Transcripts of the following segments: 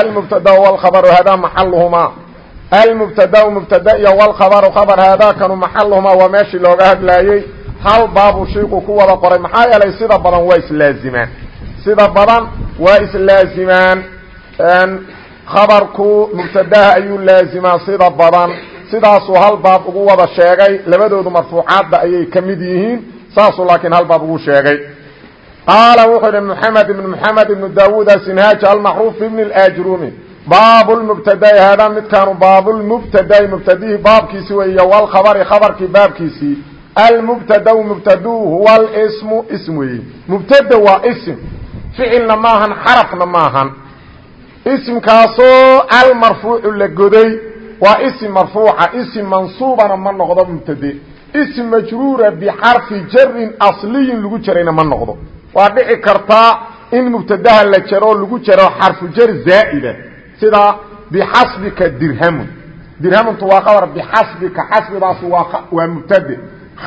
المبتدا والخبر هذا محلهما المبتدا مبتدا والخبر خبر هذا كانوا محلهما وماشي لوغا هدلايي hal baabu shayku ku wada qoray maxaa yeelay sida badan waa islaazimaan sida badan waa islaazimaan khabarku mubtadaha ayuu laazimaa sida badan sidaasuu hal baab ugu wada sheegay labadoodu marfuucaadda ayay ka mid yihiin saasuu laakiin hal baab ugu sheegay qaala wuxuu idhi mxamed ibn mxamed ibnu daawuud asinhaaj almacruuf ibn اajrumi baab lmubtadai haadaa midkaanu baabulmubtadai mubtadihii baabkiisi weeye walkhabari khabarkii baabkiisii almubtada mubtadu huwa lsmu ism weeye mubtada waa ism. Ficilna maahan xarafna maahan. Isimkaasoo almarfuucu la goday waa isim marfuuca isim mansuubana ma noqdo mubtade isim majruura bixarfi jarin asliyin lagu jarayna ma noqdo waa dhici kartaa in mubtadaha la jaro lagu jaro xarfu jar zaa'ida sida bixasbika dirhamun. Dirhamuntu waa qabar bixasbika xasbidaas waa mubtade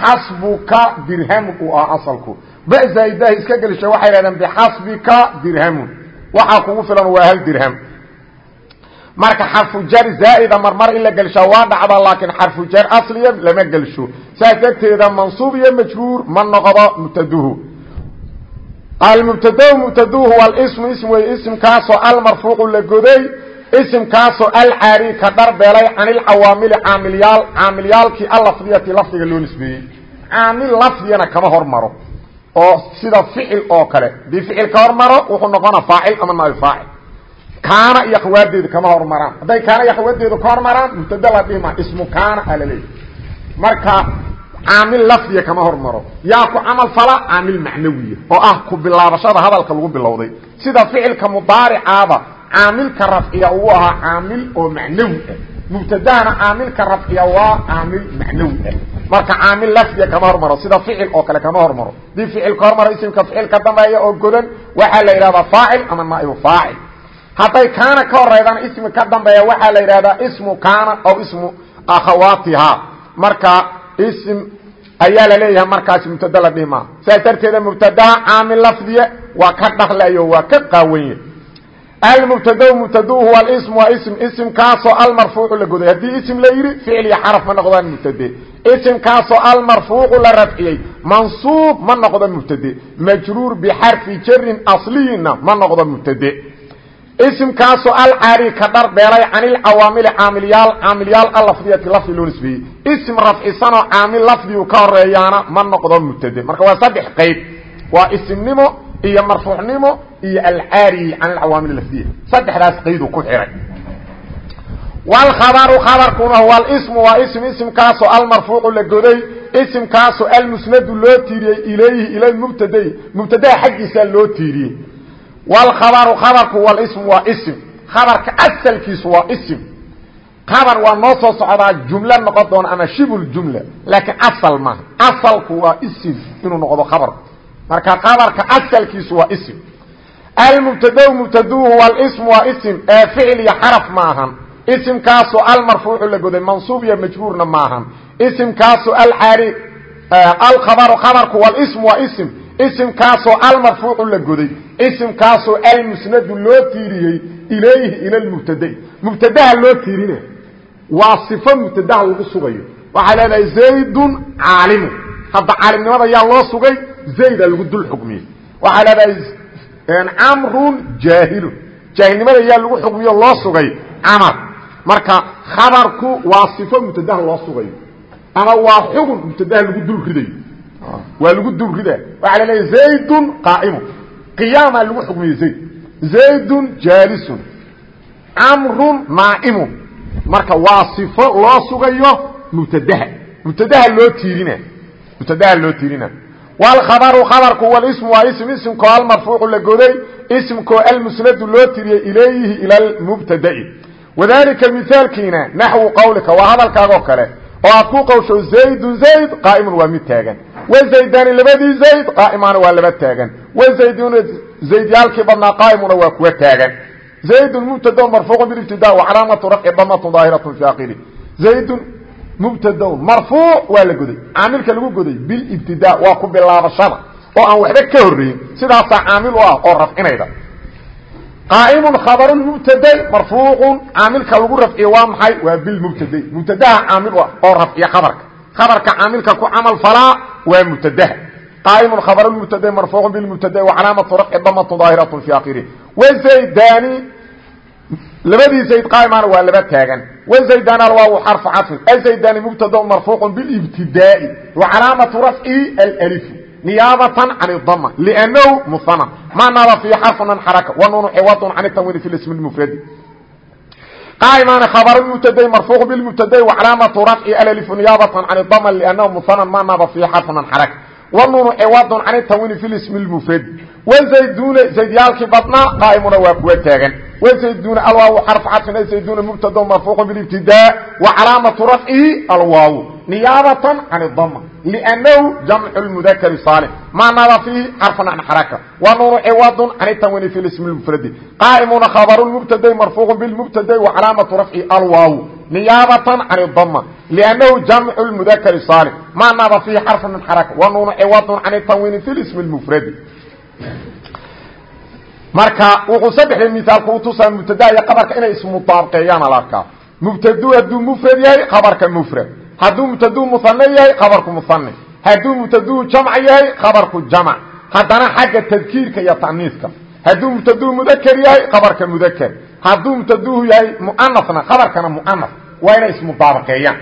xasbuka dirhamun uu ah asalku. Ba zaa'idaha iska gelisha waxay dhahdeen bixasbika dirhamun. Waxaa kugu filan waa hal dirham. Marka xarfu jar zaa'ida marmar in la gelshaa waa dhacda laakiin xarfu jar asliya lama gelsho saas darteeda mansuub iyo majruur ma noqdo mubtaduhu almubtad mubtaduhu waa ismu ism wey ismkaasoo almarfuucu la goday ismkaasoo alcaari ka dharbeelay can ilcawaamili caamilyaal caamilyaalkii allafdiyati lafdiga loo nisbeeyey caamil lafdigana kama hormaro oo sida ficil oo kale haddii ficil ka hormaro wuxuu noqona faacil ama naab faacil kaana iyo khawaadeedu kama hormaraan hadday kaana iyo khawaadeedu ka hormaraan mubtada la dhihima ismu kaana alaleey marka caamil lafdiga kama hormaro. Yaa ku camal fala caamil macnawiya oo ah ku bilaabashada hadalka lagu bilowday. Sida ficilka mudaaricaaba caamilka rafciya uu ahaa caamil oo macnawi ah. Mubtadahana caamilka rafciya waa caamil macnawi ah. Marka caamil lafdiga kama hormaro sida ficil oo kale kama hormaro. Hadii ficil ka hormaro isimka ficil ka dambeeya oo godan waxaa la yidhahdaa faacil ama naaibu faacil. Hadday kaana ka horeydaan ismi ka dambeeya waxaa la yidhahdaa ismu kaana aw ismu akhawaatiha marka ism ayaa la leeyahay markaas mubtada la dhihi maa saas darteeda mubtadaha caamil lafdiya waa ka dhaklayo waa ka qaawanye almubtada mubtadu huwa ism waa ism. Ismkaasoo almarfuucu la goday. Haddii ism la yidhi ficil iyo xaraf ma noqdaan mubtade. Ismkaasoo almarfuucu la rafciyey mansuub ma noqdo mubtade. Majruur bixarfi jarin asliyina ma noqdo mubtade isimkaasoo alcaari ka dhar beelay can ilcawaamili caamilyaal caamilyaal alafdiyati lafdi loo nisbeeyey ism rafcisanoo caamil lafdigu ka horeeyaana ma noqdo mubtade marka waa saddex qayb. Waa isimnimo iyo marfuucnimo iyo alcaari can alcawaamil lafdiya. Saddexdaas qaydu ku xihay wlkhabaru khabarkuna huwa ismu waa ism ismkaasoo almarfuucu la goday. Isimkaasoo almusnadu loo tiiriyey ilayhi ila mubtadai mubtadaha xaggiisaa loo tiiriyey wlkhabaru khabarku walism waa ism khabarka asalkiisu waa ism khabar waa noo soo socdaa jumlo noqon doona ama shibul jumla laakiin asal maaha asalku waa ism inuu noqdo khabarku marka khabarka asalkiisu waa ism almubtada mubtaduhu walism waa ism ee ficil iyo xaraf maahan isimkaasoo almarfuucu la goday mansuub iyo majruurna maahan isimkaasoo alcaari alkhabaru khabarku walism waa ism isimkaasoo almarfuucu la goday isimkaasoo almusnadu loo tiiriyey ilayhi ila lmubtadai mubtadaha loo tiirina waa sifo mubtadaha lagu sugayo. Waxaa leedahay zaydun caalimu hadda caalimnimada yaa loo sugay zayda lagu dul xukmiyey. Waxaa leedahay camrun jaahilun jaahilnimada yaa lagu xukmiyo loo sugay camar. Marka khabarku waa sifo mubtadaha loo sugayo. Ama waa xugun mubtadaha lagu dul ridayo waa lagu dul rida waxaa la leeya zaydun qaa'imu. Qiyaamaa lagu xukmiyey zayd. Zaydun jaalisun. Camrun naa'imun marka waa sifo loo sugayo mubtadaha. Mubtadaha loo tiirina. Mubtadaha loo tiirina. Wlkhabaru khabarku walismu waa ism. Ismkoo almarfuucu la goday. Ismkoo almusnadu loo tiriyey ilayhi ila lmubtada'i wadalika mithaalkiina naxwu qawlika waa hadalkaagoo kale. Oo aad zaydun zayd qaa'imun waa mid wazaydani labadii zayd qaa'imaana waa laba taagan. Wazayduna zaydyaalkii badnaa qaa'imuna waa kuwa taagan. Zaydun mubtadaun marfuuqun bilibtida wa calaamatu rafci damatun daahiratun fi aakhiri zaydun mubtadaun marfuuc waa la goday. Caamilka lagu goday bilibtida waa ku bilaabashada oo aan waxba ka horeyn sidaasaa caamil u ah oo rafcinayda. Qaaimun khabaru mubtade marfuuqun. Caamilka lagu rafciye waa maxay? Waa bilmubtade mubtadaha caamil u ah oo rafciya khabarka. Khabarka caamilka ku camal falaa waa mubtadha qaaim khabr mubtada marfuuc bimubtada calaamatu rafci damatu daahiraة fi akhiri wzaydani labadii zayd qaaimaana waa laba taagan. Wzaydana waa xarfu cafi azaydani mubtada marfuuc biاbtidaai wacalaamatu rafci alf niyaabatan can dama lnnahu muana ma nada fi xarfu an xaraka wanuunu ciwad can tanwiin fi ism mfradi qaaimaana khabaru mubtaday marfuuq bilmubtaday wacalaamatu rafci alalifu niyaabatan can daman liannahu muhanan ma naaba fiihi xarfu man xarak wanuunu ciwadun can tanwiini fi lismi lmufrad wazayduna zaydyaalkii badnaa qaa'imuna waa kuwa taagan wzayduna alwaaw xarf cadfin zayduna mubtado marfuuq bاbtida wacalaamatu rafcihi alwaaw niyaabatan can اdama lأnnahu jamc اmudakr saalim maanada fiihi xarfan can xaraka wanunu ciwad can tawini fi sm اmfradi qaa'imuna khabr mubtada marfuuq bاlmubtada wacalaamatu rafcihi alwaaw نيابة عن الضمة لأنه جمع المذكر الصالح ما ناب فيه حرف من حركة ونون عوض عن التنوين في الاسم المفرد marka wuxuu saddexda miaal kuu tusaa mubtada iyo qabarka inay ismutaabqeeyaan al arkaa mubtadu hadduu mufrad yahay qabarka mufrad. Hadduu mubtadu muhane yahay qabarku muhane hadduu mubtadu jamc yahay qabarku jamc. Haddana xagga tadkiirka iyo ta'niiska. Hadduu mubtadu mudakr yahay qabarka mudakr hadduu mubtaduhu yahay muanasna qabarkana muanas waa inay ismudaabaqeeyaan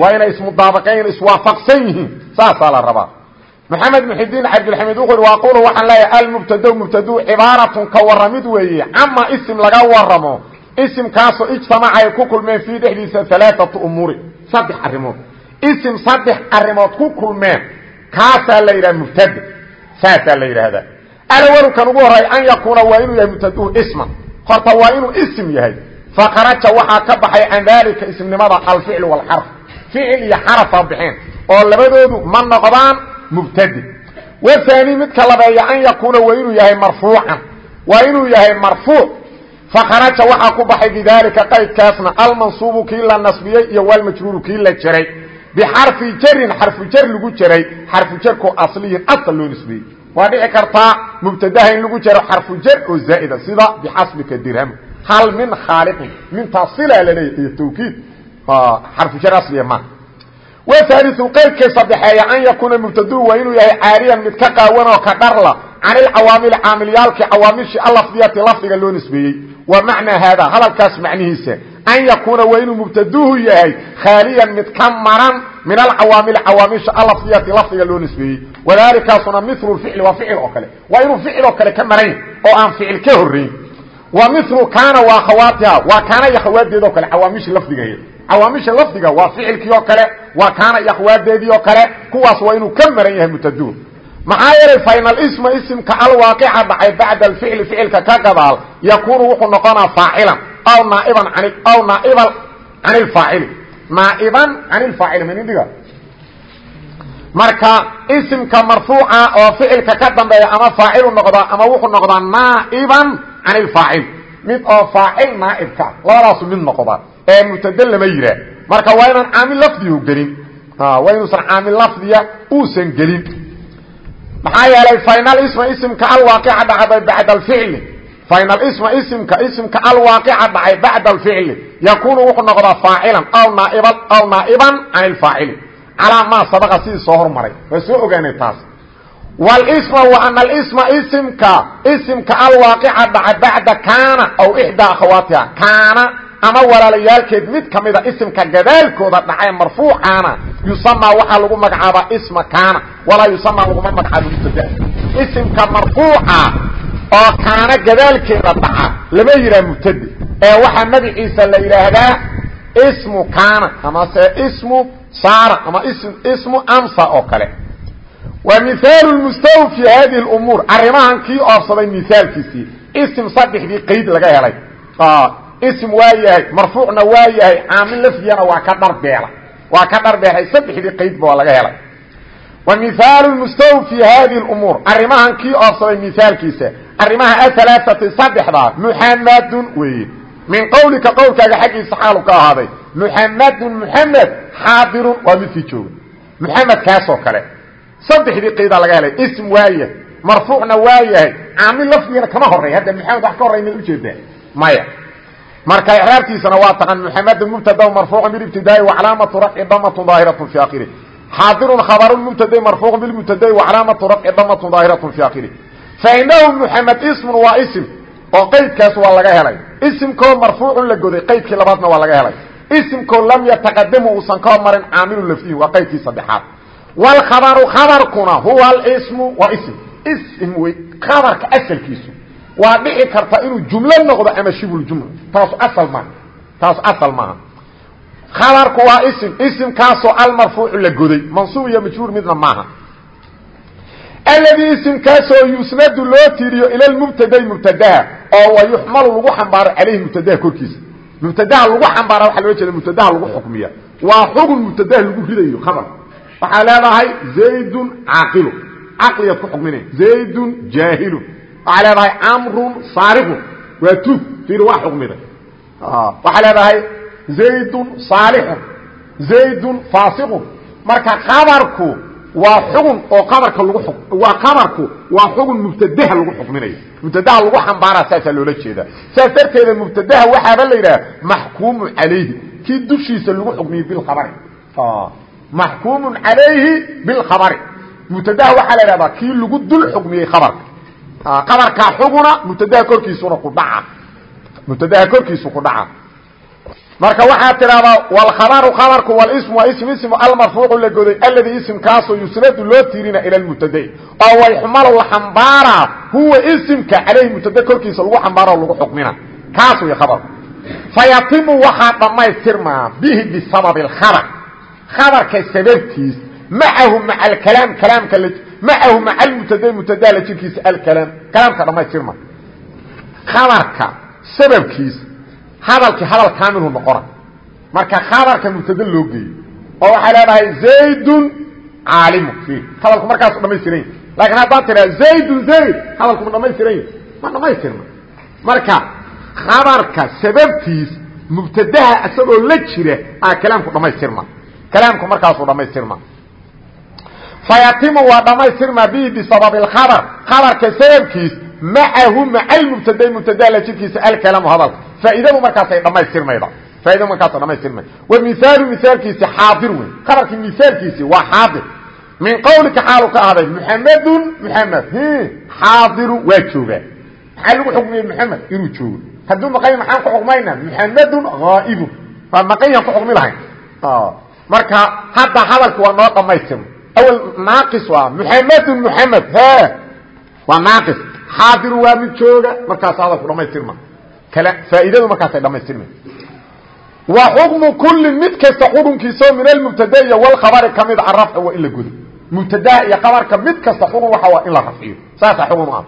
waa inay ismudaabaqeeyan iswaafaqsan yihiin. Saasaa la rabaa maxamed muxidiin cabdilxamiid wuxu ui waaqulu waxaan leeyahay almubtado mubtadu cibaaratun ka waramid weeye cama isim laga waramo isimkaasoo ijtamaca ay ku kulmeen fii dhexdiisa alaaatu umuuri saddex arrimood. Isim saddex arrimood ku kulmeen kaasaa la yidhaha mubtada saasaa la yidhaahdaa. Alwalu kan ugu horay an yakuuna waa inuu yahay mubtaduhu isman. Horta waa inuu isim yahay. Faqaraja waxaa ka baxay can daalika ismnimada alficl wاlxarf ficil mubtadi. Waani midka labeeya an yakuuna waa inuu yahay marfuucan. Waa inuu yahay marfuuc faqaraja waxaa ku baxay bidaalika qaydkaasna almansuubu kii la nasbiyey iyo walmajruuru kii la jaray. Bixarfi jarin xarfu jar lagu jaray xarfu jarkoo asliyin asal loo nisbeeyey waa dhici kartaa mubtadaha in lagu jaro xarfu jar oo zaa'ida sida bixasbika dirham. Hal min khaaliqin mintaa sila laleeya iyo tawkiid. Xarfu jar asliya ma waaliu qaydkay sadexeeya an yakuuna mubtadu waa inuu yahay caariyan mid ka qaawan oo ka dharla can ilcawaamili caamiliyaalkii cawaamishii alafdiyati lafdiga loo nisbeeyey. Wa macnaa haada hadalkaas macnihiisa an yakuuna waa inuu mubtaduhu yahay khaaliyan mid ka maran min alcawaamili cawaamisha alafdiyati lafdiga loo nisbeeyey. Wadalikaasuna milu ficli waa ficil oo kale. Waa inuu ficil oo kale ka maran oo aan ficil ka cawaamisha lafdiga waa ficilkii oo kale waa kaana iyo akhwaadeedii oo kale kuwaas waa inuu ka maran yahay mutadu maxaa yeelay fainal isma isimka alwaaqica dhacay bacda alficli ficilka ka gadaal yakuunu wuxuu noqonaa faacilan aw naaiban an aw naaiban can ilfaacili naaiban can ilfaacili manindhiga marka isimka marfuuca oo ficilka ka dambeeya ama faacilu noqdaa ama wuxuu noqdaa naaiban can ilfaacil mid oo faacil naaibka labadaasu mid noqda ee mubtade lama yihaa marka waa inaan caamil lafdihu gelin. Waa inuusan caamil lafdiya uusan gelin. Maxaa yeelay final isma isimka alwaaqica dhacday bacda alficli final isma isimka isimka alwaaqica dhacay bacda alficli yakunu wuxuu noqdaa faacilan aw naaiban aw naa'iban can ilfaacili calaa maa sabaqa sidii soo hormaray. Waa soo ogaanay taas. Wlsma wa ana alisma isimka isimka alwaaqica dhaca bacda kaana aw ixdaa akhawaatiha kaana ama walaalayaalkeed mid ka mida isimka gadaalkooda dhacee marfuucaana yusamaa waxaa lagu magacaabaa isma kaana. Walaa yusamaa laguma magacaabo mubtada isimka marfuuca oo kaana gadaalkeeda dhaca lama yidhaha mubtade ee waxaa magaciisa la yidhaahdaa ismu kaana amase ismu saara ama ismu amsa oo kale. Wa mihaal mustaw fi hadihi اumuur arrimahan kii oofsaday mihaalkiisii isim saddexdii qayd laga helay ism waa yahay marfuucna waa yahay caamil lafdigana waa ka dharbeela waa ka dharbeelay saddexdii qaydba waa laga helay. Wa mihaalu mustaw fi hadihi umuur arrimahan kii oobsaday mihaalkiisa arrimaha ahalaaati saddexdaa muxamadun weeye. Min qawlika qowlkaaga xaggiisa xaalu ka ahaaday muxamadun muxamed xaadirun waa midkii jooga. Muxamed kaasoo kale. Saddexdii qaydaa laga helay ism waaya marfuucna waa yahay caamil lafdigana kama horeey hadda maxamed wax ka horey maya marka icraabtiisana waa taqan muxamedun mubtada marfuucu bilibtidaai wacalaamatu rafci damatun daahiratu fi akhiri xaadirun khabaru mubtada marfuucu bilmubtadai wacalaamatu rafci damatun daahiratu fi akhiri fainahu muxamed ismun waa ism oo qaydkaas waa laga helay. Isimkoo marfuucun la goday qaydkii labaadna waa laga helay. Isimkoo lam yataqadamu uusan ka hormarin caamilu lafdihi waa qaydkii saddexaad. Wlkhabaru khabarkuna huwa alsmu waa ism ism wey khabarka asalkiisu waa dhici karta inuu jumlo noqdo ama shibljumla taasu asal maaha. Taasu asal maaha. Khabarku waa ism isimkaasoo almarfuucu la goday. Mansuub iyo majruur midna maaha. Alladii isimkaasoo yusnadu loo tiiriyo ila lmubtadai mubtadaha oo wayuxmalu lagu xambaaro caleyhi mubtadaha korkiisa. Mubtadaha lagu xambaara waxaa loo jeeda mubtadaha lagu xukmiya. Waa xugun mubtadaha lagu ridayo khabar. Waxaa leedahay zaydun caaqilu. Caqliyaad ku xukminay zaydun jaahilun waxaa leedahay camrun saariqun waa tuug fiir waa xukmiday waxaa leedahay zaydun saalixun. Zaydun faasiqun. Marka qabarku waa xugun oo qabarka lagu waa qabarku waa xugun mubtadaha lagu xukminayo. Mubtadaha lagu xambaaraa saasaa loola jeedaa saas darteeda mubtadaha waxaaba la yidhaha maxkuumu calayhi. Kii dushiisa lagu xukmiyey bilkhabari maxkuumu calayhi bilkhabari mubtadaha waxaa la idhahdaa kii lagu dul xukmiyey khabarka qabarkaa xuguna mubtadaha korkiisuna ku dhaca. Mubtadaha korkiisu ku dhaca. Marka waxaa tidhahdaa wlkhabaru khabarku walismu waa ism ismu almarfuucu la goday alladii ismkaasoo yusnadu loo tiirina ila lmubtadai oo la xambaaraa huwa isimka calayhi mubtada korkiisa lagu xambaaro lagu xukmina. Kaas way khabarku fayatimu waxaa dhammaystirmaa bihi bisababi اkhabr khabarka sababtiis macahu maca alkalaam kalaamka macahu maca almubtada mubtada la jirkiisa alkalaam kalaamka dhamaystirma khabarka sababkiis hadalkii hadal kaamilu noqona marka khabarka mubtada loo geeyo oo waxay leedahay zaydun caalimu hadalku markaasu dhamaystiran laakiin haddaad tiraa zaydun zayd hadalku ma dhamaystiran ma dhamaystirma marka khabarka sababtiis mubtadaha isagoo la jira aa kalaamku dhamaystirma kalaamku markaasuu dhamaystirma fayatimu waa dhamaystirma bihi bisababi اkhabr khabarka sababkiis macahu maca lmubtada mubtada la jirkiisa alkalaamu hadalka faaidadu markaasay dhamaystirmayda. Faaidadu markaasa dhamaystirmay wa mihaalu mihaalkiisi xaadir wey khabarkii mihaalkiisi waa xaadir. Min qawlika xaalu ka ahday muxamedun muxamed xaadiru waa joogaa. Maxaa lagu xukmiyey muxamed inuu joogo. Hadduu maqanya maxaan ku xukmayna muxamedun haa'ibun waa maqanyaan ku xukmi lahayn. Marka hadda hadalka waa noo dhamaystirma muxamedun muxamed he waa naaqis xaadiru waa mid jooga markaas hadalku dhamaystirma kale faa'iidadu markaasay dhamaystirma wa xukmu kulin mid kasta xukunkiisao min almubtada iyo walkhabari ka mid a rafci waa in la godo mubtadaha iyo khabarka mid kasta xukun waxa waa in la rafciyo saasaa xukun u ah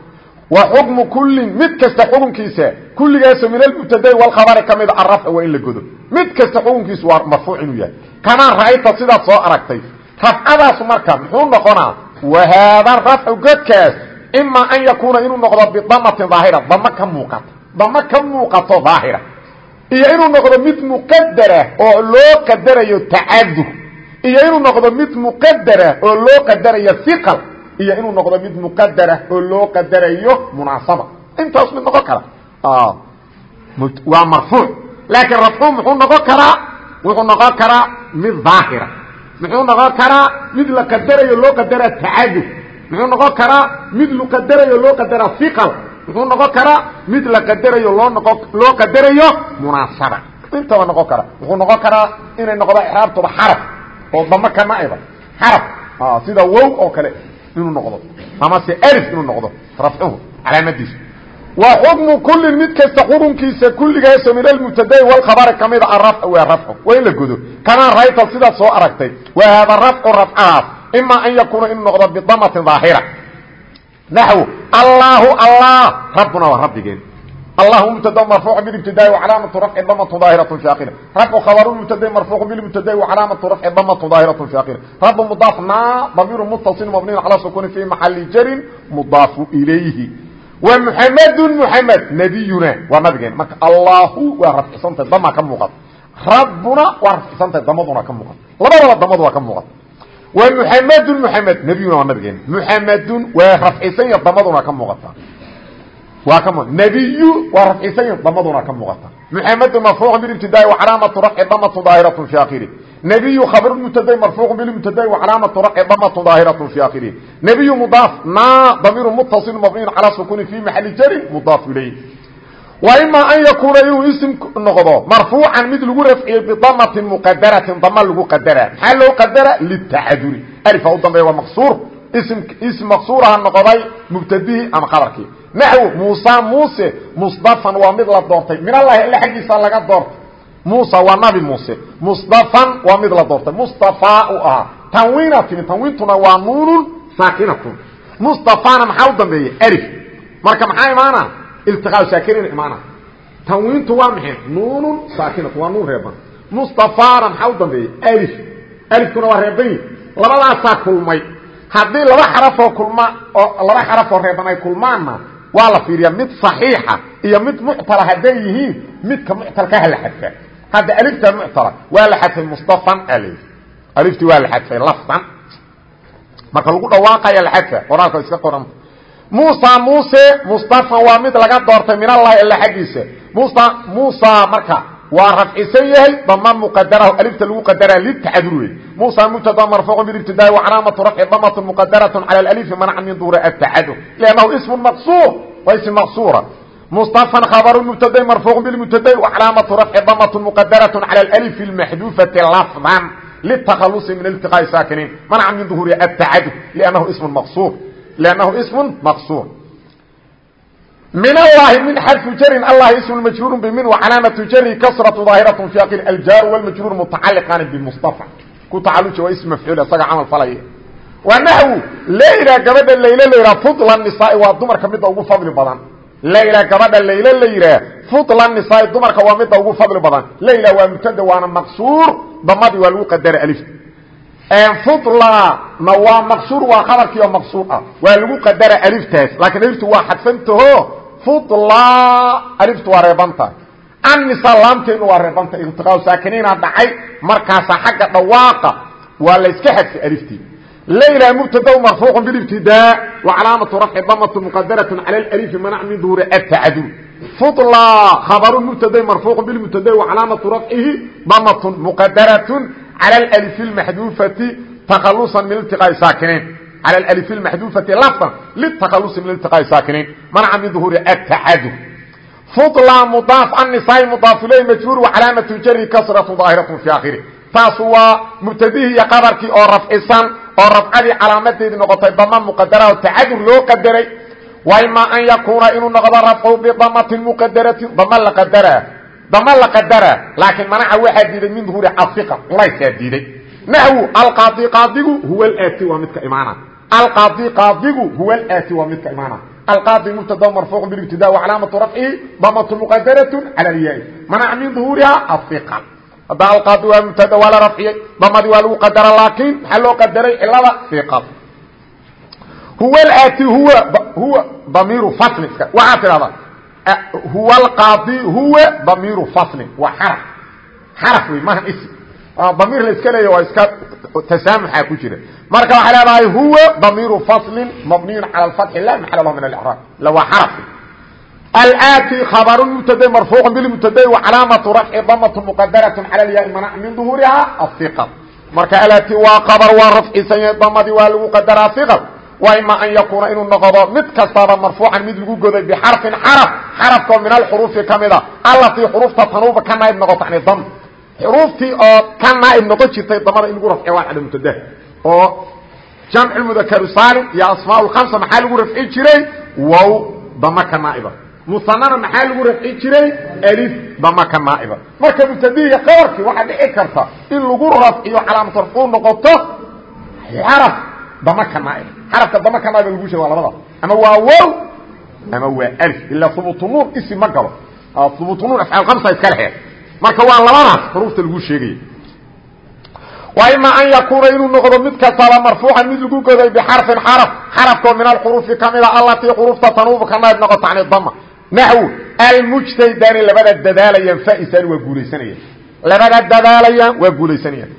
wa xukmu kulin mid kasta xukunkiisa kulligaasoo min almubtadai walkhabari ka mid a rafci waa in la godo mid kasta xukunkiisu waa marfuuc inuu yahay kamaa ra'ayta sidaad soo aragtay rafcadaas marka muxuu noqonaa? Wahaada rafcu godkaas ima an yakuuna inuu noqdo bidamatin daahira dama ka muuqato dama ka muuqato daahira. Iyo inuu noqdo mid muqadara oo loo qadarayo tacadur iyo inuu noqdo mid muqadara oo loo qadarayo iqal iyo inuu noqdo mid muqadara oo loo qadarayo munaasaba. Intaas mid noqon kara? Waa marfuuc. Laakiin rafcu muxuu noqon karaa? Wuxuu noqon karaa mid daahira muxuu noqon karaa mid la qadarayo loo qadara tacadud muxuu noqon karaa mid la qadarayo loo qadara iqal muxuu noqon karaa mid la qadarayo loo noqo loo qadarayo munaasaba. Intaba noqon kara. Wuxuu noqon karaa inay noqdo ixraabtuba xaraf oo dama ka naaiba xaraf sida wow oo kale inuu noqdo. Ama se alif inuu noqdo. Rafcuhu calaamadiisu wa xukmu kulin mid kasta xukunkiisa kulligaasoo min almubtadai walkhabari ka mida arafc waa rafcu. Waa in la godo kamaa rayta sidaad soo aragtay. Wa haada rafcu rafcahaas ima an yakuuna inuu noqdo bidamatin daahira naxw allaahu allah rabbuna waa rabbigeen allahuma mubtada marfuuc bilibtidaai wacalaamatu rafci damatu daahiratu akhiri rabu khabaru mubtada marfuuc bilmubtadai wacalaamatu rafci damatu daahiratu akhiri rabu mudaaf naa damiiru mutaصil mabniin cala sukuni fi maxali jarin mudaafu ilayhi wa muxamedun muxamed nabiyuna waa nabigeena marka allahu waa rafcisantah dama ka muuqata rabbuna waa rafcisantah damaduna ka muuqata labadaba damadu waa ka muuqata wa muxamedun muxamed nabiyuna waa nabigeena muxamedun waa rafcisan ya damaduna ka muuqata. Waa ka nebiyu waa rafcisan damaduna ka muuqata. Muxamedun marfuucu bilibtidaai wacalaamatu rafci damatu daahiratu fi akhiri nebiyu khabru mubtadai marfuucu bilmubtadai wacalaamatu rafci damatu daahiratu fi akhiri nebiyu mudaaf na damiiru mutaصil mabniin calaa sukuni fi maxali jarin mudaaf ilayh wa ima an yakuuna inuu isim noqdo marfuucan mid lagu rafciyey bidamatin muqadaratin dama lagu qadara maxaa loo qadara litacaduri alfa u dambeeya waa maqsuur ism ism maqsuuraha noqday mubtadihii ama khabarkii naxw muusa muuse musdafan waa mid la doortay min allahi muusa waa nabi muuse. Musdafan waa mid la doortay. Mustafaa u ahaa. Tanwiina timi tanwiintuna waa nuunun saakinatun mustafana maxaa u dambeeya alif. Marka maxaa imaana iltiqaa saakiniin imaana tanwiintu waa maxay? Nuunun saakinatun waa nuun reeban. Mustafana maxaa u dambeeya alif. Alifkuna waa reeban labadaasaa kulmay. Haddii laba xarafoo kulma oo laba xarafoo reeban ay kulmaanna waa la fiiriyaa mid xadfa hadda alifta muctala waa la xadfay mustafan al alifti waa la xadfay lafdan marka lagu dhawaaqaya la xadfa qoraalka iska qoranta musa muse mustafan waa mid laga doortay min allahi alla xaggiisa. Musa musa marka waa rafcisan yahay dama mqadarahu alifta lagu qadara litacadur wey musa mubtada marfuucu bilibtidaai wacalaamatu rafci damatu muqadaratun cala alifi manaca min duuri atacadur liannahu ismu maqsuur waa ism maqsuura marfuucu bilmubtadai wacalaamatu rafci damatu muqadaratun cala alifi lmaxduufati lafdan litakhalusi min iltiqaa'i saakiniin manaca min duhuuri atacadur liannahu ismu maqsuur liannahu ismu maqsuur min allahi min xadfu jarin allahi ismu majruuru bimin wacalaamatu jari kasratu daahiratu fi aqil aljaaru walmajruur mutacaliqan bimustafa ku tacaluja waa isaga camal falaya waa naxwu layla gabadha layla la yidhaha fudla nisaai waa dumarka midda ugu layla gabadha layla la yidhaah fudla nisaai dumarka waa midda ugu fadli badan. Layla waa mubtada waana maqsuur. Damadii waa lagu qadara alif. Fudlana waa maqsuur waa khabarkii oo maqsuur ah. Waa lagu qadara aliftaas. Laakiin aliftu waa xadfantaho fudla aliftu waa reebanta annisa laamteenu waa reebanta iltiqaa saakiniina dhacay. Markaasaa xagga dhawaaqa waa la iska xadfay aliftii layla mubtada marfuucu bilibtidaa wa calaamatu rafci damatu muqadarat cala alalifi manac min duhuri atacadul fudla khabaru mubtada marfuucu bilmubtada wa calaamatu rafcihi damatun muqadaratun cala alalifi lmaxduufati takhalusan min iltiqaa'i saakiniin على الألف المحذوفة لفظا للتخلص من التقاء ساكنين منع من ظهور التعذر فضلا مضاف النساء مضاف إليه مجرور وعلامة جره كسرة ظاهرة في آخره taas waa mubtadihii iyo qabarkii oo rafcisan oo rafcadii calaamadeedii noqotay dama muqadara oo tacadur loo qadaray. Wa an yakuuna inuu noqdo rafcu bidamatin muqadaratin? Dama la qadara. Dama la qadara. Laakiin manaca waxaa diiday min duhuuri casiqa culaysaa diiday. Naxwu alqaadi qaadigu huwa alaati waa midka imaana. Alqaadi qaadigu huwa alaati waa midka imaana. Alqaadi mubtada marfuucu bilibtida wacalaamatu rafcihi damatu muqadaratun cala alyaai. Manaca min duhuuriha hadda alqaadi waa mubtada waa la rafciyey. Damadii waa lagu qadara laakiin maxaa loo qadaray? Cilada iqa huwa alaati huwa huwa damiiru faslin iska waxaa tidhahdaa huwa alqaadi huwa damiiru faslin waa xaraf. Xaraf wey maahan ism. Damiir la iska leeya waa iska tasaamuxa ku jira. Marka waxay leedahay huwa damiiru faslin mabniyun cala alfatxi la maxala lahu min alcraab la waa xaraf alaati khabaru mubtada marfuucu bilmubtadai wacalaamatu rafci damatu muqadarat cala lyaai manac min duhuuriha aiqa marka alaati waa qabar waa rafcisan yahay damadii waa lagu qadaraa iqal wa ima an yakuuna inuu noqdo mid kastaba marfuucan mid lagu goday bixarfin xaraf xarafkao min alxuruufi ka mid a allatii xurufta tanuuba ka naayb noqoto ani dam xuruuftii oo ka naaib noqon jirtay damada in lagu rafciya waa cada mubtada oo jamcu mudakaru saalim iyo asmaa lkamsa maxaa lagu rafci jiray wow dama ka naaiba musanana maxaa lagu rafci jiray? Alif dama ka naaiba marka mubtadihiiyo qabarkii waxaa dhici karta in lagu rafciyo calaamatu rafcu noqoto xaraf dama ka naaiba xarafka dama ka naaiba lagu sheeg waa labada. Ama waa wow ama waa alif. Ilaa hubuutunuun isi ma galo. Hubuutunuun afcaal kamsa iska leheed marka waa labadaas xuruufta lagu sheegaya wa ima an yakuuna inuu noqdo mid kastaba marfuucan mid lagu goday bixarfin xaraf. Xarafkoo min alxuruufi kamida allatii xuruufta tanuubu ka nayd noqoto can dama naxw almujtahidani labada dadaalayaan faisan waa guulaysanayaan. Labada dadaalayaan waa guulaysanayaan.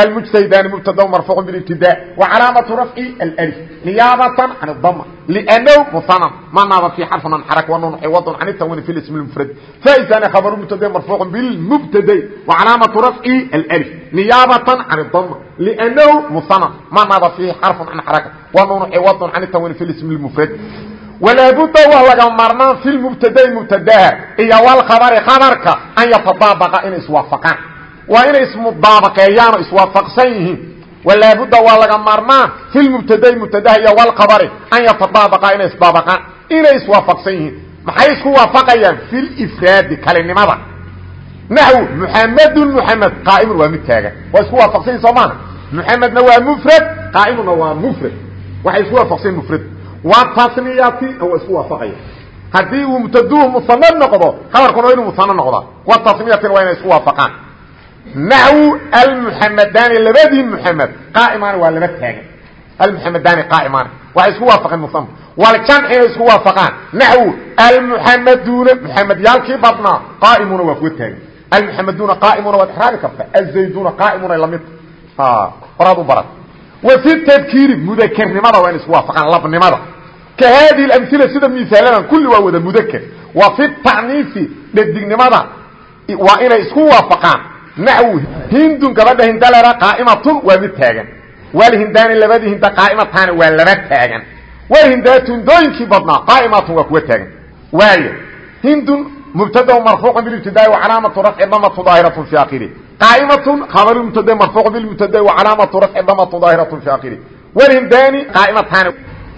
Almujtahidani mubtada marfuuc biibtida wa calaamatu rafci alif niyaabatan can dama lnnahu muhanan ma naaba fi xarfin an xarak wanun ciwadun can tanwini fi ism mufrad faisani khabaru mubtada marfuuc bilmubtadai wa calaamatu rafci alif niyaabatan can dama lnnahu muhanan ma naaba fihi xarfun an xaraka wanun ciwadun can tanwini fi ism mufrad wlaabudda waa laga maarmaan fi mubtadai mubtadaha iyo wlkhabari khabarka an yatadaabaqa inay iswaafaqaan. Waa inay ismudaabaqeeyaan oo iswaafaqsan yihiin. Walaabudda waa laga maarmaan fi mubtadai mubtadaha iyo wlkhabari an yatadaabaqa inay isdaabaqaan inay iswaafaqsan yihiin. Maxay isku waafaqayaan? Fi lfraadi kalinimada. Naxw muxamedun muxamed qaaimun waa mid taagan. Waa isku waafaqsan yihiin soo maaha muxamedna waa mufrad qaa'imuna waa mufrad. Waxay isku waafaqsan yihiin mufrad wataniyati waa isku waafaqaya haddii uu mubtaduhu musana noqdo habarkuna waa inuu musano noqdaa wataniyatina waa inay isku waafaqaan. Naxwu almuxamadaani labadii muxamed qaaimaani waa laba taagan. Almuxamadaani qaaimaani waxay isku waafaqeen musana waljamci inay isku waafaqaan. Naxwu almuxamaduuna muxamedyaalkii badnaa qaaimuuna waa kuwa taagan. Almuxamaduuna qaaimuuna waad exraabi karta. Azayduuna qaaimuuna la mid horaad u barat wa fi tadkiiri mudakernimada waa inay isku waafaqaan labnimada. Ka haadihi amila sida miaaladan kulli waa wada mudakr wa fi tacniisi dhedignimada waa inay isku waafaqaan. Naxwu hindun gabadha hindalera qaa'imatun waa mid taagan. Walhindaani labadii hinda qaa'imataani waa laba taagan. Walhindaatu hindooyinkii badnaa qaa'imatun waa kuwa taagan. Waayo hindun mubtada marfuuca bilibtidaai wa calaamatu rafci damatu daahiratu fi akhiri qaa'imatun khabaru mubtada marfuuc bilmubtada wa calaamatu rafci damatu daahiratu fi akhiri walhindaani qaa'imataani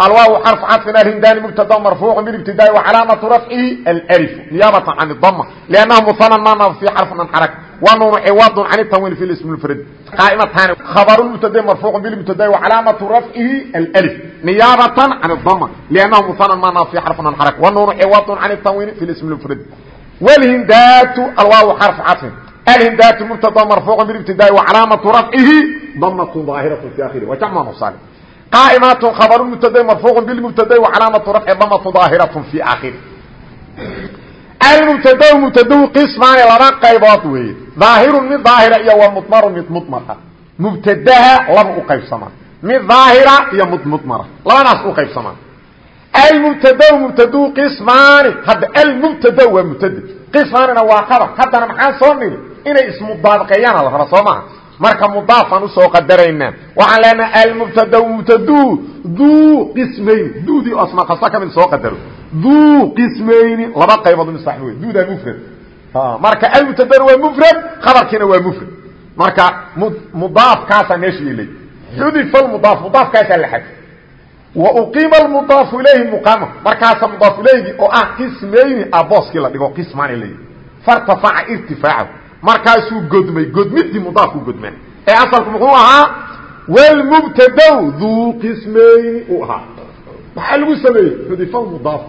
alwaaw xarف caطفin alhindani mbtada marfuuc bاbtidaai وcalaamaةu rafcihi alأlf niyaabaة can الdm لأnnahu muhanan ma nab fi xarفin an xarك wanuunu ciwad can الtanwiin fi ism mfrad qaa'imataani khabr mbtada marfuuc bاbtidaai وcalaamaةu rafcihi alأlf niyaabaة can الdm لأnnahu muhanan ma nab fi xarفin an xarك wanuunu ciwad can الtanwiin fi ism mfrad alhmdatu mubtada marfuuqa bibtidaai wa calaamatu rafcihi damatu daahiratu fi akhiri wa jamcu sal qaaimaatu khabaru mubtadai marfuuqu bilmubtadai wa calaamatu rafci damatu daahiratu fi akhiri almubtadau mubtadau qismaani laba qaybood weeye daahirun mid daahira iyo wa mudmarun mid mudmara mubtadaha laba u qaybsamaa mid daahira iyo mid mudmara labadaas u qaybsamaa almubtadau mubtadu qismaani hadda almubtada waa mubtada qismaanina waa qadar haddana maxaa soo niri inay ismudaabaqeeyaana la raba soo maha. Marka mudaafaan u soo qadaraynaa waxaan leenaha almubtada mubtadu duu qismayni duudii asmaa kasta ka mid soo qadaro. Duu qismayni laba qaybood mid sax wey duudaa mufrad. Marka almubtadana waa mufrad khabarkiina waa mufrad. Marka mudaafkaasaa meesha yeelay xudifa mudaaf mudaafkaasaa la xadf wa uqiima almudaafu ilayhi muqaama. Markaasa mudaaf ilayhgi oo ah qismayni a booskii la dhigo qismaani la fartafaca irtifaacahu markaasuu godmay godmidii mudaafku godmaa ee asalku muxuu ahaa wlmubtadaw duu qismayni uu ahaa. Maxaa lagu sameeyey xudifa mudaaf.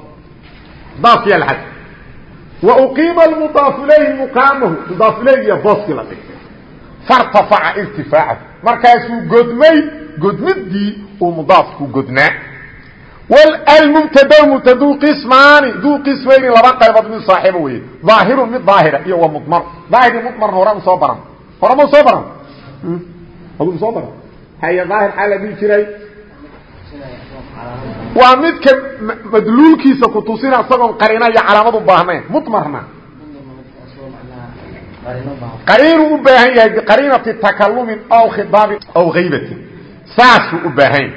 Mudaafkiya laxad wa uqiima almudaafu ilayhi muqaamahu. Mudaaf ilayhiya booskii la dhig fartafaca irtifaacahu markaasuu godmay godmidii uu mudaafku godnaa almubtada mubtadu qismaani duu qismayni laba qaybood mid saaxiibo weye aahiru mid daahira iyo wa mudmar. Daahiri mudmarna horan soo baran. Horama soo baran? Aduu soo baran? Haya daahir xaa la dhihi jiray? Waa midka madluulkiisa kutusina isagoon qarina iyo calaamad u baahnayn. Mudmarna. Qariinu u baahan yahay biqariinati takalumin aw khidaabin aw haybatin saasuu u baahan yahay.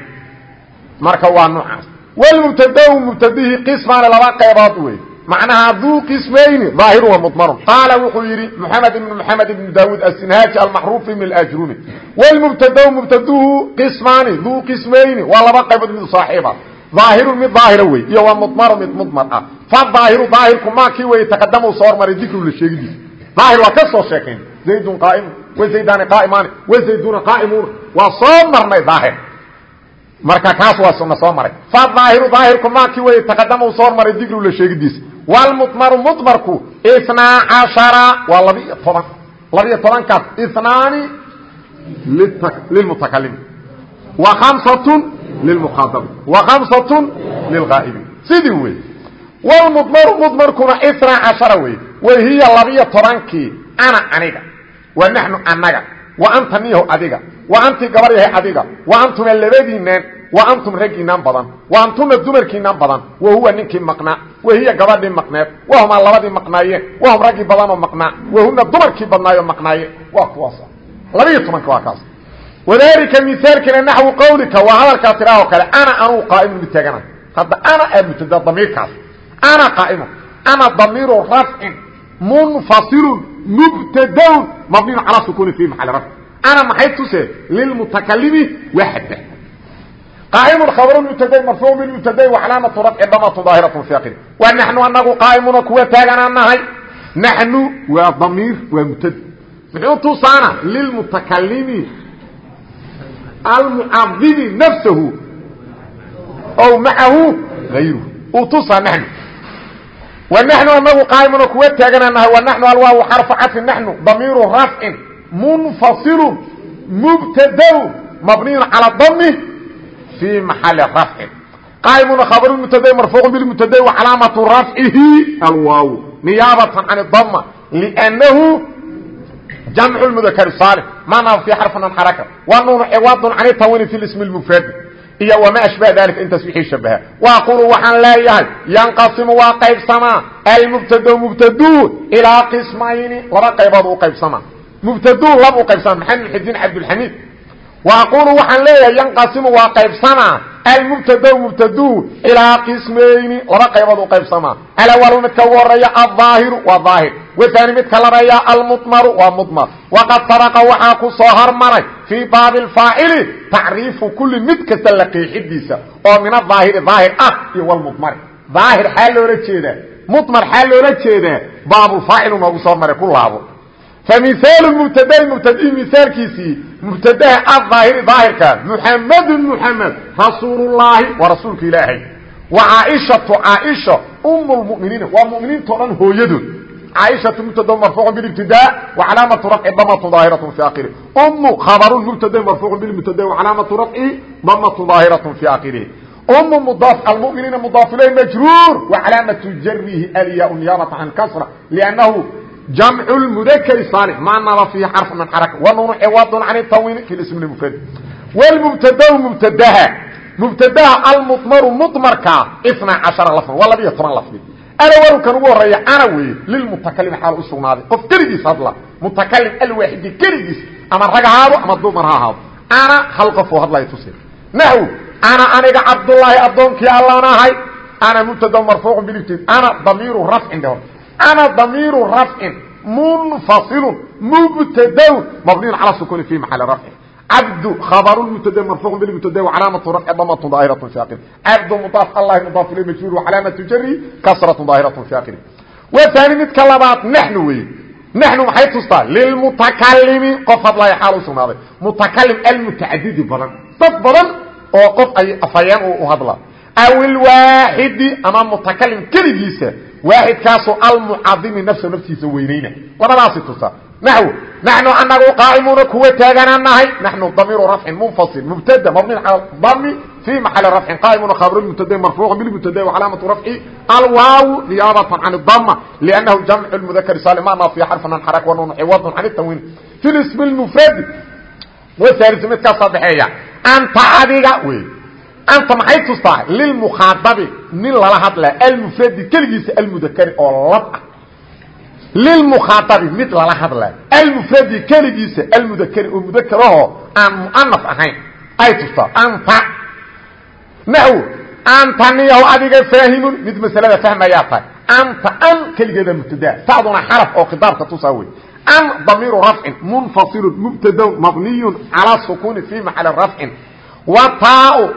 Marka waa noocaas wlmubtada mubtadihi qismaani laba qaybood wey macnaha duu qismayni aahiru wa mudmarun qaala wuxuu yidhi mxamed ibn mxamed ibn daawuud asinhaaji almaxruufi min ajrumi wlmubtada mubtaduhu qismaani duu qismayni waa laba qaybood mid saaxiiba aahirun mid daahira wey iyo wa mudmaru mid mudmar ah faaahiru daahirku maakii wey taqadama soo hormaray dikru la sheegidiisa daahir waa ka soo sheekayn zaydun qaaimun wazaydaani qaaimaani wazayduna qaaimuuna waa soo marnay daahir marka kaas waa suna soo maray. Faaahiru daahirku maakii wey taqadama soo maray digru la sheegidiisa wlmudmaru mudmarku itnaa cashara waa labiiyo toban. Labiiyo tobankaas inaani lilmutakalimi wa kamsatun lilmukhaabi wa kamsatun lilghaa'ibiin sidii wey wlmudmaru mudmarkuna itnaa cashara wey wahiya labiiyo tobankii ana aniga. Wa naxnu anaga anta niyahu adiga. Wa anti gabar yahay adiga. Wa antuma labadiinaan. Wa antum raggiinaan badan. Wa antuna dumarkiinaan badan. Wa huwa ninkii maqnaa. Wahiya gabadhii maqneed. Wahumaa labadii maqnaayeen. Wahum raggii badanoo maqnaa. Wahuna dumarkii badnaayoo maqnaayeen. Waa kuwaas. Labiiyo tobanka waa kaas. Wadalika mihaalkiina naxwu qawlika. Waa hadalkaa tiraahoo kale. Ana anuu qaa'imun mid taagana hadda munfasilun mubtadaun. Mabniyu calaa sukuuni fi maxali rafc ana maxay tuse? Lilmutakalimi waxda qaaimu khabr mubtada marfuuc bilmubtada wacalaamatu rafci damatu daahiratu akiri wa naxnu anagu qaa'imuna kuwa taaganaan nahay. Naxnu waa damiir waa mubtada muxuu tusaana? Lilmutakalimi almucadimi nafsahu ow macahu ayruhu uu tusaa naxnu wa naxnu anagu qaa'imuna kuwa taaganaan nahay wa naxnu alwaawu xarfu cadfi naxnu damiiru rafcin munfasilu mubtadaw mabniyu calى dami fii maxali rafcin qaa'imuna khabru mubtada marfuucu bilmubtada wacalaamatu rafcihi alwaaw niyaabatan can dama lnahu jamcu mudakr saalix maana fi xarfan an xaraka. Wa nuunu ciwaadun can tawini fi ismi mufradi iyo wma ashbaha dalika intaas wixii shabaha waaqulu waxaan leeyahay yanqasimu waa qaybsamaa. Almubtado mubtadu ilaa qismayni laba qaybood u qaybsamaa. Mubtadu lab u qaybsama maxamed xidin cabdulxamiid. Wa aqulu waxaan leeyahay yanqasimu waa qaybsamaa almubtado mubtadu ilaa qismayni laba qaybood u qaybsamaa alawalu midka ugu horreeya alظaahiru waa aahir waani midka labeeya almudmaru waa mudmar waqad sabaqa waxaa ku soo hormaray fii baabi اfaacili tacriifu kuli mid kasta la qeexidiisa oo min ahaahiri aahir ah iyo wlmudmari aahir xaa loola jeedaa mudmar xaa loola jeedaa baabulfaacilu noogu soo maray ku laabo miaal mbtadai mbtadin miaalkiisii mubtadaha aaahiri daahirka muxamdu muxamed rasuululaahi waa rasuulka ilaahay wa caaishatu caaisha um lmuminiina waa muminiinto dhan hooyadood caaishatu mubtada marfuucu bibtidaa wacalaamatu rafci damatu daahiratu fi akhiri umu khabarun mubtada marfuucu bibtada wacalaamatu rafci damatu daahiratu fi akhiri umu mudaa almuminiina mudaaf ilayh majruur wacalaamatu jarihi alya niyaabata can kasra lnahu jamc mudakri saalix maa naba fiihi xarfu min xaraka wanuunu ciwadun can tawini fi ismi mufrad wlmubtadahu mubtadaha mubtadaha almudmaru mudmarka itna cashara lafdan waa labiyo toban lafdi alawalkan ugu horreeya ana weeye lilmutakalimi xaal u sugnaaday qof keligiis hadla mutakalim alwaaxidi keligiis ama rag ahaado ama dumar ha ahaado ana hal qof oo hadlaya tusi naxw ana aniga cabdullaahi addoonkii allaan ahay ana mubtada marfuucu bilibtid ana damiiru rafcin dhe ana damiiru rafcin munfasilun mubtadun mabniyun cala sukuuni fi maxali rafci cabdu khabaru mubtada marfuucu bilmubtada wacalaamatu rafci damatu daahiratu fi aqiri cabdu mudaaf allahi mudaaf ilay majhuul wacalaamatu jari kasratu daahiratu fi aqiri waani midka labaad naxnu weye naxnu maxay tustaa lilmutakalimi qof hadlaya xaal u sugnaaday mutakalim almutacadidi badan dad badan oo qof ay afhayeen u hadla aw ilwaaxidi ama mutakalim keligiisa waaxidkaasoo almucadimi nafsa naftiisa weynayna. Labadaasi tusa. Naxw naxnu anagu qaa'imuuna kuwa taaganaan nahay. Naxnu damiiru rafcin munfasil mubtada mabni cala dami fii maxali rafcin qaa'imuuna khabru mubtada marfuucu bilmubtada wacalaamatu rafci alwaawu niyaabatan can dama liannahu jamcu mudakari salim ma naafiya xarfan an xarak wanun ciwadun can tanwiin fi lismi lmufradi wasaarisi midkaa sadexeeya anta adiga wey anta maxay tustaa lilmukhaadabi nin lala hadlaa almufradi keligiisa almudakari oo lab ah lilmukhaadabi mid lala hadlaa almufradi keligiisa almudakari oo mudakarahoo aan muanaf ahayn ay tustaa anta naxw anta niyahu adiga faahimun mid masalada fahmayaa tahay anta an keligeeda mubtadaa taduna xaraf oo khidaabka tusaa wey an damiiru rafcin munfasilun mubtadaun mabniyun calaa sukuuni fi maxali rafcin wtaa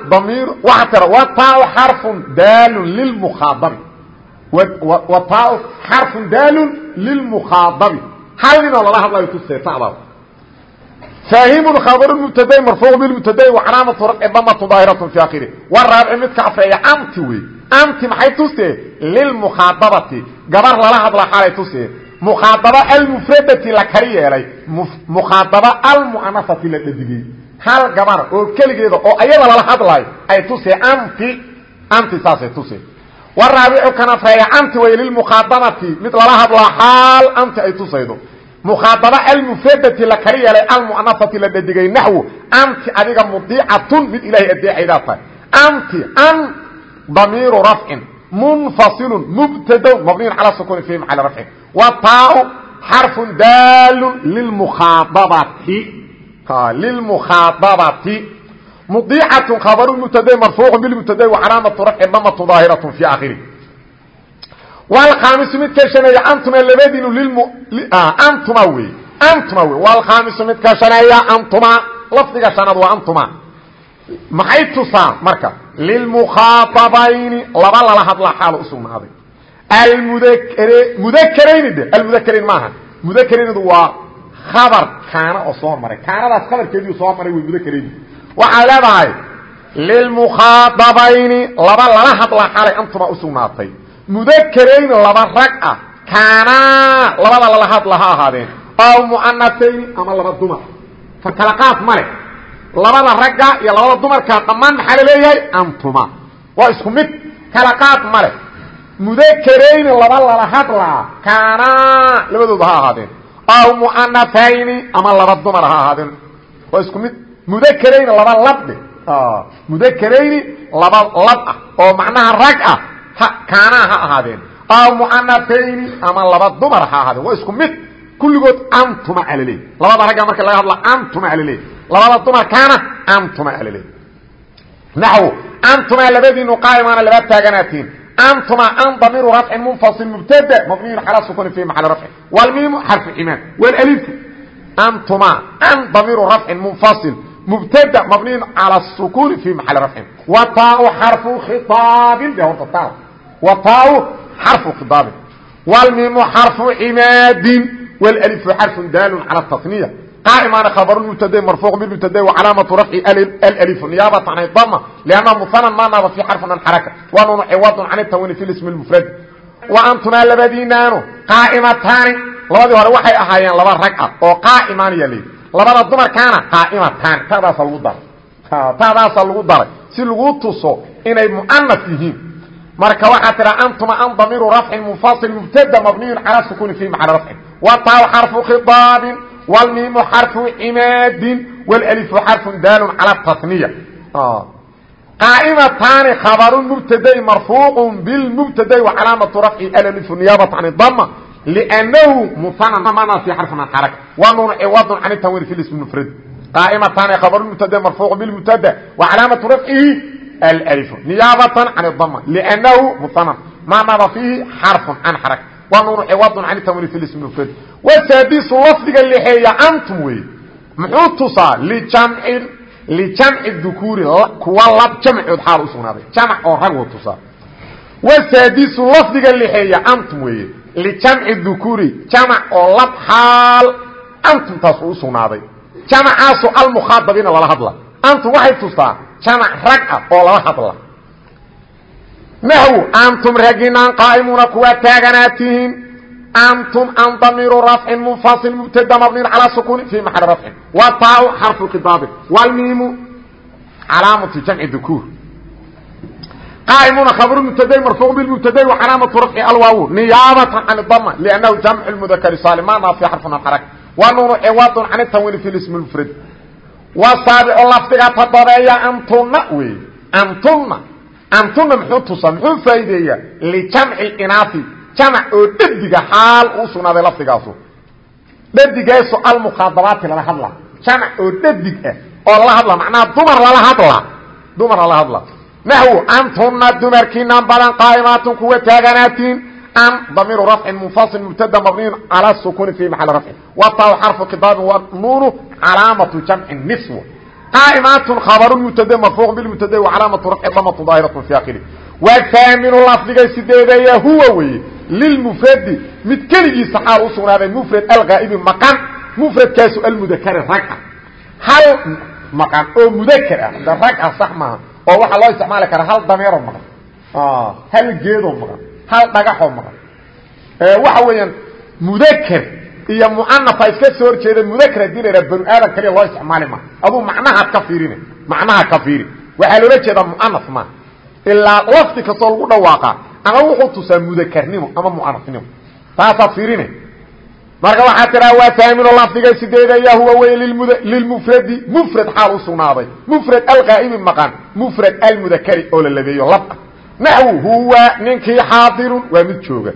xarfu daalun lilmukhaadabi wtaa xarfu daalun lilmukhaadabi hal ninoo lala hadlayo tusee tadaas faahimun khabr mubtadai marfuuq bilmubtadai wacalaamatu rafci damatu daahiratu fi akhiri waraabici midka afreeya amti wey. Amti maxay tuse lilmukhaadabati gabar lala hadla xaalay tuse mukhaadaba almufradati la kari yeelay. Mukhaadaba almu'anasati la dhadigey hal gabar oo keligeeda oo ayada lala hadlayo ay tuse amti amti saasay tuse waraabicu kan afreeya amti way lilmukhaadabati mid lala hadlaa xaal amti ay tusaydo. Mukhaadaba almufradati la kari yeelay almu'anasati la dhadigay naxwu amti adiga mudiicatun mid ilaahay adeecaydaa tahay. Amti an damiiru rafcin munfasilu mubtadon mabniyin cala sukuni fi maxali rafcin wa taau xarfun daalun lilmukhaadabati khabaru mubtada marfuucu bilmubtada wa calaamatu rafci damatu daahiratu fi akhiri wlkhaamisu mid ka shaneeya antuma labadiinu antuma wey antuma wey wlkhaamisu mid ka shaneeya antuma lafdiga shanaad waa antuma maxay tusaa marka lilmukhaaabayni laba lala hadla xaal usugnaaday mudakrayni dhe almudakarayn maaha mudakraynidu waa khabar kaana oo soo maray. Kaanadaas khabarkeediu soo maray wey mudakrayni waxaa leedahay lilmukhaaabayni laba lala hadla xaalay antuma usugnaatay mudakarayn laba rag ah kaanaa labada lala hadla ha ahaadeen. Aw mu'anasayni ama laba dumar. Fa kala qaad ma leh. Labada ragga iyo labada dumarka dhammaan maxaa la leeyahay? Antuma waa isku mid. Kala qaad ma leh. Mudakarayni laba lala hadlaa kaanaa labadooda ha ahaadeen aw mu'anasayni ama laba dumar ha ahaadeen waa isku mid mudakarayni laba labdhe mudakarayni laba lab ah oo macnaha rag ah kaanaa ha ahaadeen aw muanafayni ama laba dumar ha ahaadeen waa isku mid kulligood antuma alaleey labada ragga marka laga hadla antuma alaleey labada dumarkaana antuma alaleey naxw antuma labadiinu qaaimaana laba taaganaatiin antuma an damiiru rafcin munfasil mubtada mabniyun calaa sukuni fi maxali rafcin wlmiimu xarfu imaan wlalifu antuma an damiiru rafcin munfasil mubtada mabniyun calى sukuni fi maxali rafcin wa taau xarfu khiaabin de horta taa wtaaw xarfu khiaabin wlmimu xarfu cimaadin wlأlifu xarfu daalun calى tasniya khabr mubtad marfuuq bimubtad wcalaamatu rafci alأlifu niyaabatan an dama لanna muhanan ma naaba fi xarfin an xaraka wanunu ciwadun can tawini fi ismi mufrad wa antumaa labadiinaanu qaa'imataani labadii hore waxay ahaayeen laba rag ah oo qaa'imaan ya layidhi labada dumarkaana qaa'imataani tadaasa lagu daray taadaasa lagu daray si lagu tuso inay mu'anas yihiin marka waxaa tiraa antuma an damiiru rafcin munfasil mubtada mabniyun calaa sukuni fi maxali rafcin wataaw xarfu khiaabin wlmiimu xarfu cimaadin wlalifu xarfu daalun cala tasniya qaa'imataani khabaru mubtadai marfuuqu bilmubtadai wacalaamatu rafci alalifu niyaabata can dama lnahu muanamana fi xarfin an xaraka wa nuun ciwadun can tanwiin fi ismi mufrad qaa'imataani khabaru mubtada marfuuqu bilmubtada wacalaamatu rafcihi alalifu niyaabatan can dama lnahu muanan ma naba fiihi xarfun can xaraka wa nuun ciwadun can ismi mufrad wasaadisu lafdiga lexeeya antum wey muxuu tusaa lijamcin lijamci dukuuri kuwa lab jamcood xaal u sugnaaday. Jamc oo rag wuu tusaa. Wasaadisu lafdiga lexeeya antum weeye lijamci dukuuri jamc oo lab xaal antum taas u sugnaaday. Jamcaasoo almukhaadabiina lala hadla. Antum waxay tustaa jamc rag ah oo lala hadla naxw antum raginaan qaa'imuuna kuwaa taaganaatihiin antum an damiiru rafcin munfasil mubtada mabniin calaa sukuni fi maxali rafcin wa taau xarfu khidaabin wlmiimu calaamatu jamci dukuur qaa'imuuna khabru mubtadai marfuuq bilmubtadai wa calaamatu rafci alwaawu niyaabatan can dama liannahu jamcu lmudakari saalim ma naa fi xarfin alxaraka wa nuunu ciwadun can tanwiini fi lismi mufrad wa saabicu lafdiga todobeeya antuna wey antuna antuna muxuu tusaa muxuu faa'iideeyaa? Lijamci inaasi jamac oo dhadiga xaal uu sugnaaday lafdigaasu. Dhadigaasoo almukhaadabaati lala hadla. Jamac oo dhadig ah oo lala hadla macnaha dumar lala hadla. Dumar lala hadla. Naxwu antuna dumarkiinan badan qaa'imaatun kuwa taaganaatiin an damiiru rafcin munfasil mubtada mabniyun calaa sukuni fi maxali rafcin. Wataw xarfu khidaabin wa nuunu calaamatu jamci niswa qaa'imaatun khabaru mubtada marfuuq bilmubtada wa calaamatu rafci damatu daahiratu fi akhiri wahaaminu lafdiga sideedeeya huwa weye lilmufradi mid keligiisa xaal u sugnaaday mufrad alghaa'ibi maqan mufradkaasu almudakari rag ah hal maqan oo mudakr ah de rag ah sax maaha oo waxaa loo isticmaali karaa hal dameeroo maqan hal geedoo maqan hal dhagaxoo maqan waxa weeyaan mudakr iyo muanafa iska soo horjeeda mudakr haddii la yidhaha banu aadam kaliya loo isticmaali maha aduu macnahaad ka fiirin macnaha ka fiiri waxaa loola jeedaa muanaf maaha ilaa lafdi kastoo lagu dhawaaqa ama wuxuu tusaa mudakarnimo ama muanafnimo taasaad fiirine. Marka waxaa tiraa waa faamino lafdiga sideedaya huwa wey lilmufradi mufrad xaal u sugnaaday. Mufrad alqaa'imi maqan mufrad almudakari oo la labeeyo lab ah naxwu huwa ninkii xaadirun. Waa mid jooga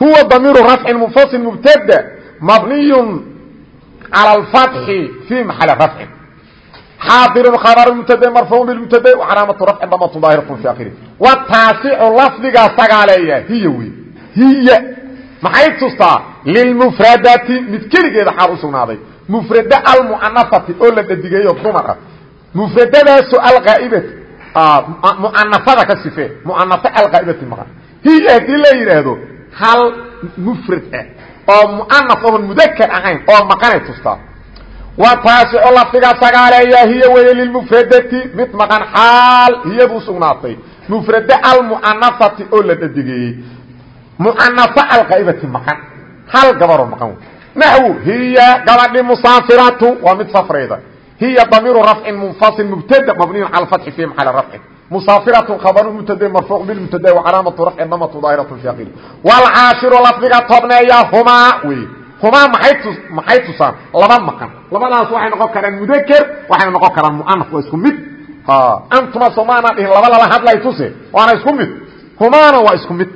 huwa damiiru rafcin munfasil mubtada mabniyun cala alfatxi fii maxali rafcin xaadirun khabar mubtada marfuuc bilmubtada calaamatu rafcin damatu daahiratu fi akhiri wataasicu lafdigaa sagaaleeya hiya wey hiya maxay tustaa lilmufradati mid keligeeda xaal usugnaaday mufrada almucanafati oo la dhadigeeyo dumar ah mufradadaaso alqaaibati mucanafada ka sifee mucanafa alqaaibati maqan hiya haddii la yidhaahdo hal mufrad ah oo mucanaf oon mudakar ahayn oo maqanay tustaa wa taasico lafdiga sagaaleeya hiya weye lilmufradati mid maqan xaal hiyadu usugnaatay mufrada almucanafati oo la dhadigeeyey mucanafo alqaybati maqan hal gabaroo maqan. Naxwu hiya gabadhi musaafiratu. Waa mid safrayda hiya damiiru rafcin munfasil mubtada mabniyu cala fatxi fi maxali rafcin musaafiratu khabaru mubtada marfuuc bilmubtada wacalaamatu rafci damatu daahiratu fi aqili waalcaashiru lafdiga tobneeya humaa wey humaa maay maxay tusaan laba maqan labadaas waxay noqon karaan mudaker waxayna noqon karaan muanaf waa isku mid antuma somaana dhihin laba lala hadlay tuse waana isku mid humaana waa isku mid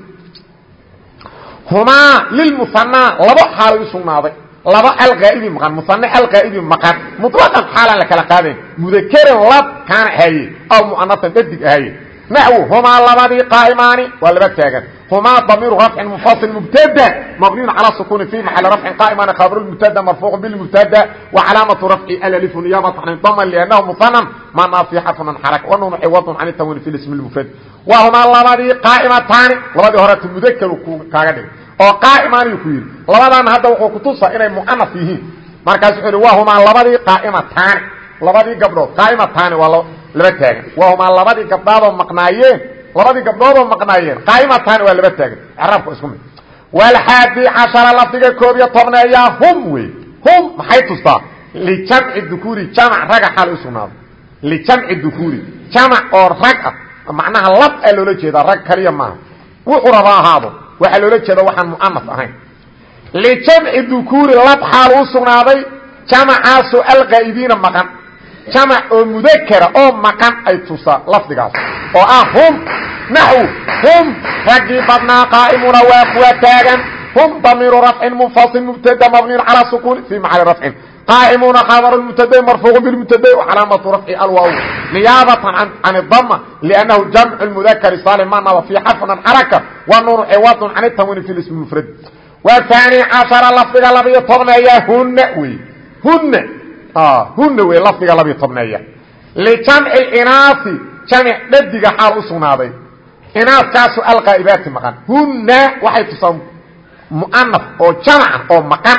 humaa lilmuhanaa labo xaalay u sugnaaday laba alqaa'ibi maqan muhane alqaa'ibi maqan muطlaqan xaalaan la kala qaadayn mudakeran lab kaana ahaye aw mu'anatan dhadig ahaye naxwu humaa labadii qaa'imaani waa laba taagan humaa damiiru rafcin munfasil mubtada mabniyun calى sukuni fi maxali rafcin qaa'imaani khabru mubtada marfuucu bilmubtada wa calaamatu rafci alalifu niyaabatan an dama liannahu muhanan ma naasixatun an xaraka wanunu ciwadun can tanwiin fi ismi mufrad wa humaa labadii qaa'imataani labadii horeeta mudakaru kaaga dhig oo qaa'imaaniyu ku yidhi labadaana hadda wuxuu kutusa inay mu'anaf yihiin markaas wuxuu yidhi wa humaa labadii qaa'imataani labadii gabdhood qaa'imataani waa laba taagan. Wa humaa labadii gabdhoodoo maqnaayeen labadii gabdhoodoo maqnaayeen qaa'imataani waa laba taagan. Icraabku isku mid. Walxaadi cashara lafdiga koob iyo tobneeyaa hum wey. Hum maxay tustaa? Lijamci dukuuri jamac raga xaal u sugnaaday lijamci dukuuri jamac oo rag ah. Macnaha lab a loola jeedaa rag kaliya maaha. Wuxuu raba ahaado waxaa loola jeeda waxaan muanaf ahayn. Lijamci dukuuri lab xaal u sugnaaday jamacaasoo alqaa'ibiina maqan jamac oo mudakara oo maqan ay tusaa lafdigaas. Oo ah hum naxw hum raggii badnaa qaa'imuuna waa kuwa taagan. Hum damiiru rafcin munfasil mubtada mabniyn calaa sukuuni fii maxali rafcin qaa'imuuna khabar mubtada marfuucu bilmubtada calaamatu rafci alwaaw. Niyaabatan can idama liannahu jamcu mudakari saalim manaba fii xarfin an xaraka wa nuunu ciwadun can itamwiini fi ismi mufrad. Wa taani cashara lafdiga labiyo tobneeya huna wey huna huna wey lafdiga labiyo tobneeya. Lijamci inaasi jamic dhadiga xaal u sugnaaday. Inaaskaasu alqaa'ibaati maqan. Huna waxay tusaan mu'anaf oo jamaca oo maqan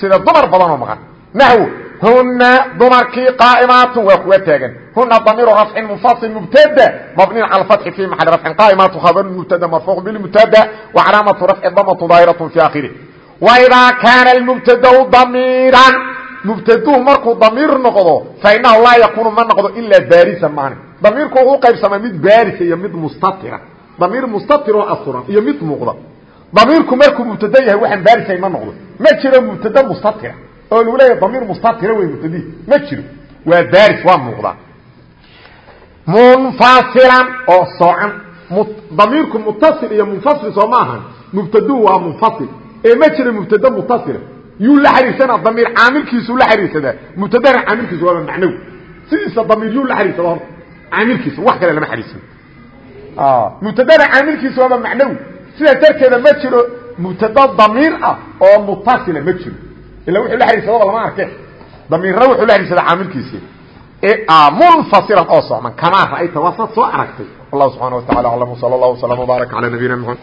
sida dumar badan oo maqan. Naxw huna dumarkii qaa'imaatun waa kuwa taagan. Huna damiiru rafcin munfasil mubtada mabniyn cala fatxi fi maxali rafcin qaa'imaatu khabaru mubtada marfuuc bilmubtada wa calaamatu rafci damatu daahiratu fi aakhirih waidaa kaana almubtadau damiiran mubtaduhu markuu damiir noqdo fainahu laa yakuunu ma noqdo ilaa baarisan maani damiirku wuxuu qaybsamaa mid baarisa iyo mid mustatira. Damiir mustatir oo asuran iyo mid muuqda. Damiirku markuu mubtada yahay waxaan baarisayn ma noqdo. Ma jiro mubtada mustatira. Oo lagu leeyahay damiir mustatira wey mubtadihi ma jiro. Waa baaris waa muuqdaa munfasilan oo soocan damiirku mutasil iyo munfasil soo ma ahan mubtaduhu waa munfasil. Ee ma jiro mubtada mutasila yuu la xariirsanaa damiir caamilkiisuu la xariirsadaa mubtadana caamilkiisu waaba macnawi. Sidiisa damiir yuu la xariirsada horta caamilkiisa wax kale lama xariirsano mubtadana caamilkiisa waaba macnawi. Sidaas darteeda ma jiro mubtada damiir ah oo mutasila ma jiro. Ila wuxuu la xariirsadaba lama arke. Damiirna wuxuu la xariirsadaa caamilkiisi munfasilan oo socman. Kamaa ra'ayta waa saad soo aragtay. Wallahu subxana wa tacala aclam sala allahu wasalam wbaarak cala nabiyina mxamed